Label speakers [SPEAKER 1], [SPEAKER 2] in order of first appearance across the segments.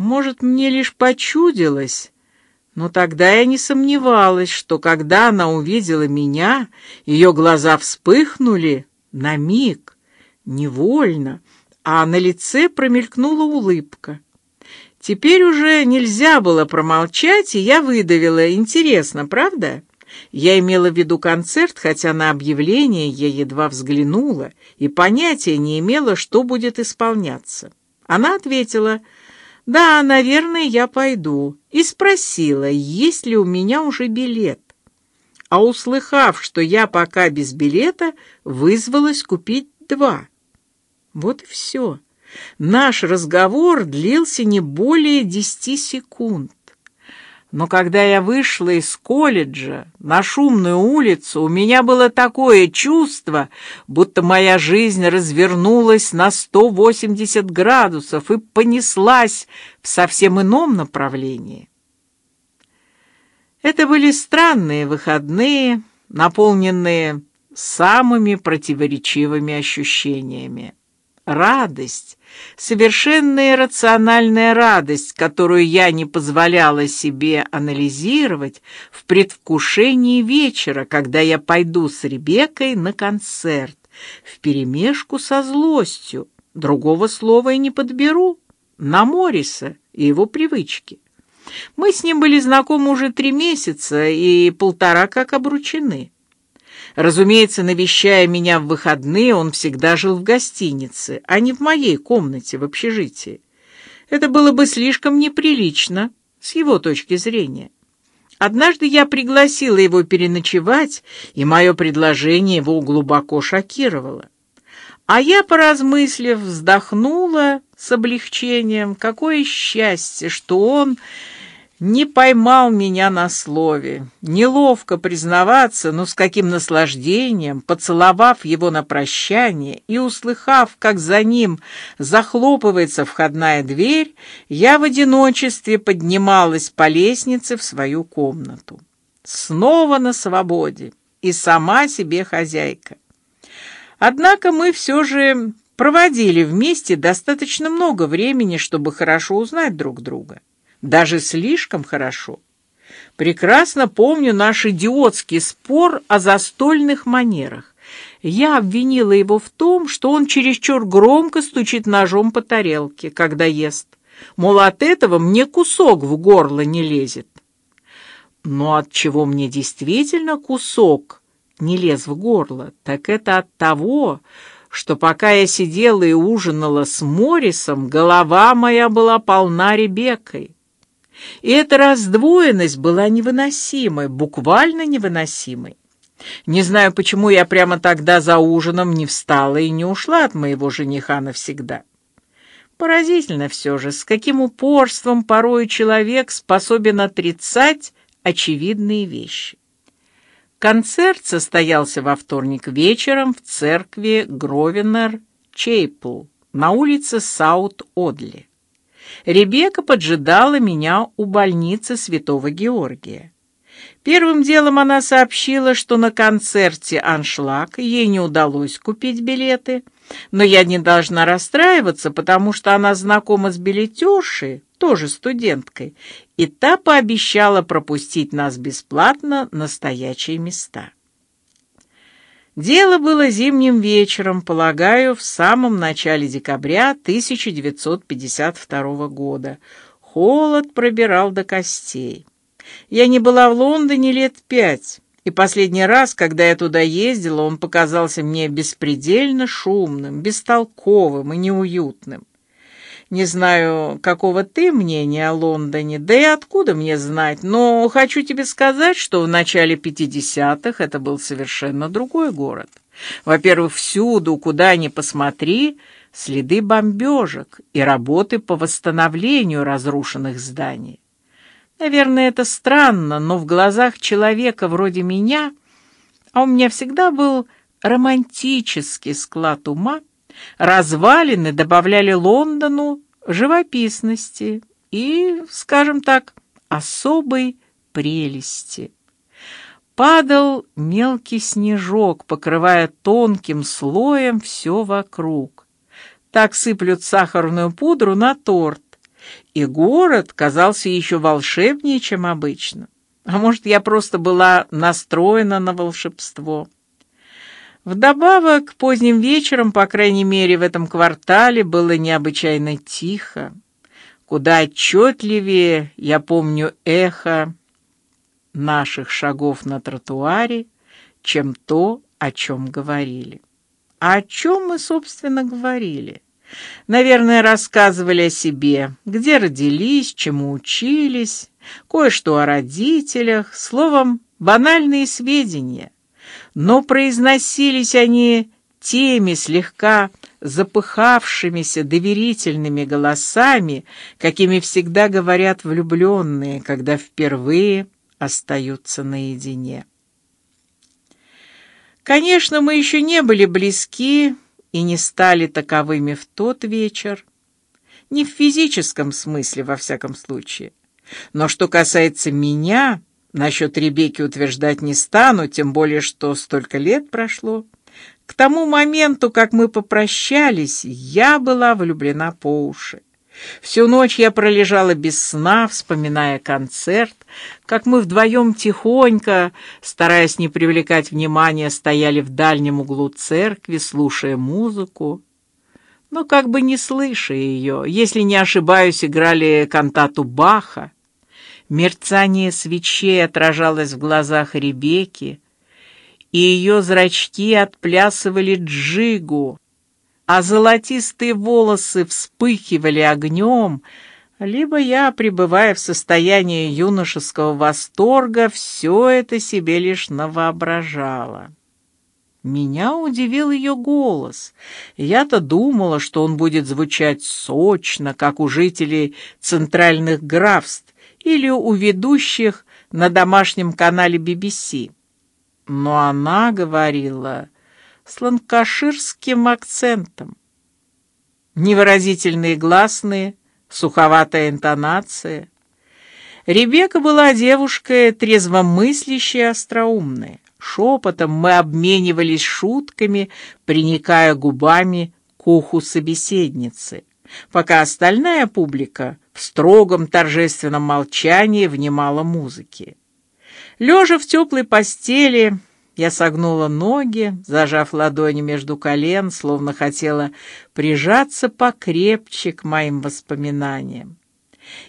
[SPEAKER 1] Может, мне лишь почудилось, но тогда я не сомневалась, что когда она увидела меня, ее глаза вспыхнули на миг, невольно, а на лице промелькнула улыбка. Теперь уже нельзя было промолчать, и я выдавила: "Интересно, правда?" Я имела в виду концерт, хотя на объявление я едва взглянула и понятия не имела, что будет исполняться. Она ответила: "Да, наверное, я пойду", и спросила, есть ли у меня уже билет. А услыхав, что я пока без билета, вызвалась купить два. Вот и все. Наш разговор длился не более десяти секунд. Но когда я вышла из колледжа на шумную улицу, у меня было такое чувство, будто моя жизнь развернулась на 180 градусов и понеслась в совсем ином направлении. Это были странные выходные, наполненные самыми противоречивыми ощущениями радость, совершенная рациональная радость, которую я не позволяла себе анализировать в предвкушении вечера, когда я пойду с Ребеккой на концерт, вперемешку со злостью, другого слова и не подберу, на Мориса и его привычки. Мы с ним были знакомы уже три месяца и полтора как обручены. Разумеется, навещая меня в выходные, он всегда жил в гостинице, а не в моей комнате в общежитии. Это было бы слишком неприлично с его точки зрения. Однажды я пригласила его переночевать, и мое предложение его глубоко шокировало. А я, поразмыслив, вздохнула с облегчением. Какое счастье, что он не поймал меня на слове. Неловко признаваться, но с каким наслаждением, поцеловав его на прощание и услыхав, как за ним захлопывается входная дверь, я в одиночестве поднималась по лестнице в свою комнату. Снова на свободе и сама себе хозяйка. Однако мы все же проводили вместе достаточно много времени, чтобы хорошо узнать друг друга даже слишком хорошо. Прекрасно помню наш идиотский спор о застольных манерах. Я обвинила его в том, что он чересчур громко стучит ножом по тарелке, когда ест. Мол, от этого мне кусок в горло не лезет. Но от чего мне действительно кусок не лез в горло, так это от того, что пока я сидела и ужинала с Морисом, голова моя была полна Ребеккой. И эта раздвоенность была невыносимой, буквально невыносимой. Не знаю, почему я прямо тогда за ужином не встала и не ушла от моего жениха навсегда. Поразительно все же, с каким упорством порой человек способен отрицать очевидные вещи. Концерт состоялся во вторник вечером в церкви Гровенер Чейпл на улице Саут-Одли. Ребекка поджидала меня у больницы Святого Георгия. Первым делом она сообщила, что на концерте «Аншлаг» ей не удалось купить билеты, но я не должна расстраиваться, потому что она знакома с билетершей, тоже студенткой, и та пообещала пропустить нас бесплатно на стоячие места. Дело было зимним вечером, полагаю, в самом начале декабря 1952 года. Холод пробирал до костей. Я не была в Лондоне лет пять, и последний раз, когда я туда ездила, он показался мне беспредельно шумным, бестолковым и неуютным. Не знаю, какого ты мнения о Лондоне, да и откуда мне знать, но хочу тебе сказать, что в начале пятидесятых это был совершенно другой город. Во-первых, всюду, куда ни посмотри, следы бомбежек и работы по восстановлению разрушенных зданий. Наверное, это странно, но в глазах человека вроде меня, а у меня всегда был романтический склад ума, развалины добавляли Лондону живописности и, скажем так, особой прелести. Падал мелкий снежок, покрывая тонким слоем все вокруг. Так сыплют сахарную пудру на торт, и город казался еще волшебнее, чем обычно. А может, я просто была настроена на волшебство. Вдобавок, поздним вечером, по крайней мере, в этом квартале было необычайно тихо. Куда отчетливее я помню эхо наших шагов на тротуаре, чем то, о чем говорили. А о чем мы, собственно, говорили? Наверное, рассказывали о себе, где родились, чему учились, кое-что о родителях, словом, банальные сведения. Но произносились они теми слегка запыхавшимися доверительными голосами, какими всегда говорят влюбленные, когда впервые остаются наедине. Конечно, мы еще не были близки и не стали таковыми в тот вечер, не в физическом смысле во всяком случае. Но что касается меня, насчет Ребекки утверждать не стану, тем более что столько лет прошло. К тому моменту, как мы попрощались, я была влюблена по уши. Всю ночь я пролежала без сна, вспоминая концерт, как мы вдвоем тихонько, стараясь не привлекать внимания, стояли в дальнем углу церкви, слушая музыку, но как бы не слыша ее. Если не ошибаюсь, играли кантату Баха. Мерцание свечей отражалось в глазах Ребекки, и ее зрачки отплясывали джигу а золотистые волосы вспыхивали огнем, либо я, пребывая в состоянии юношеского восторга, все это себе лишь навоображала. Меня удивил ее голос. Я-то думала, что он будет звучать сочно, как у жителей центральных графств или у ведущих на домашнем канале BBC. Но она говорила с ланкаширским акцентом. Невыразительные гласные, суховатая интонация. Ребека была девушкой трезвомыслящей, остроумная. Шепотом мы обменивались шутками, приникая губами к уху собеседницы, пока остальная публика строгом торжественном молчании внимала музыке. Лежа в теплой постели, я согнула ноги, зажав ладони между колен, словно хотела прижаться покрепче к моим воспоминаниям.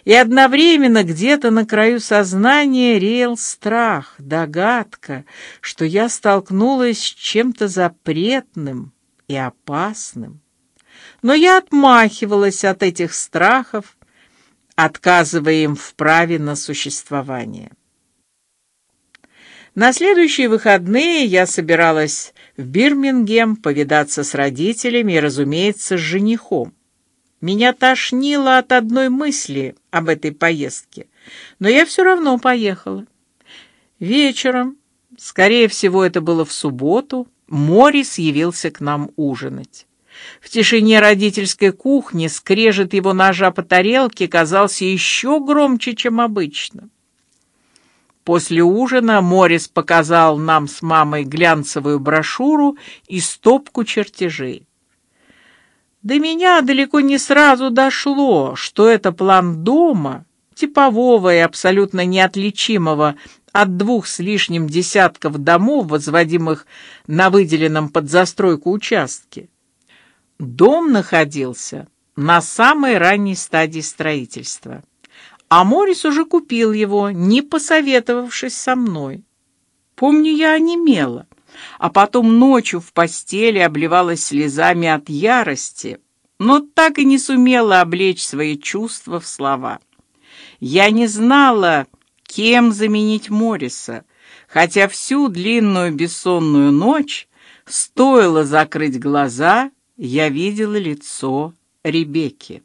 [SPEAKER 1] И одновременно где-то на краю сознания реял страх, догадка, что я столкнулась с чем-то запретным и опасным. Но я отмахивалась от этих страхов, отказывая им в праве на существование. На следующие выходные я собиралась в Бирмингем повидаться с родителями и, разумеется, с женихом. Меня тошнило от одной мысли об этой поездке, но я все равно поехала. Вечером, скорее всего, это было в субботу, Морис явился к нам ужинать. В тишине родительской кухни скрежет его ножа по тарелке казался еще громче, чем обычно. После ужина Морис показал нам с мамой глянцевую брошюру и стопку чертежей. До меня далеко не сразу дошло, что это план дома, типового и абсолютно неотличимого от двух с лишним десятков домов, возводимых на выделенном под застройку участке. Дом находился на самой ранней стадии строительства а Морис уже купил его, не посоветовавшись со мной. Помню, я онемела, а потом ночью в постели обливалась слезами от ярости, но так и не сумела облечь свои чувства в слова. Я не знала, кем заменить Мориса, хотя всю длинную бессонную ночь стоило закрыть глаза, я видела лицо Ребекки.